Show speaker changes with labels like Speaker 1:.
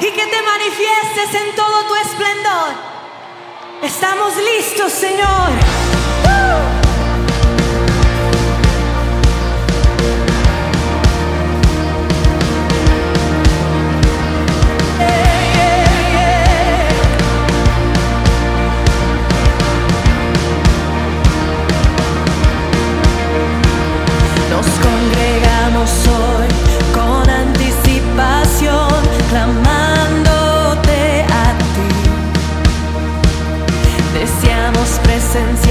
Speaker 1: y que te manifiestes en todo tu esplendor. Estamos listos, Señor. sensación.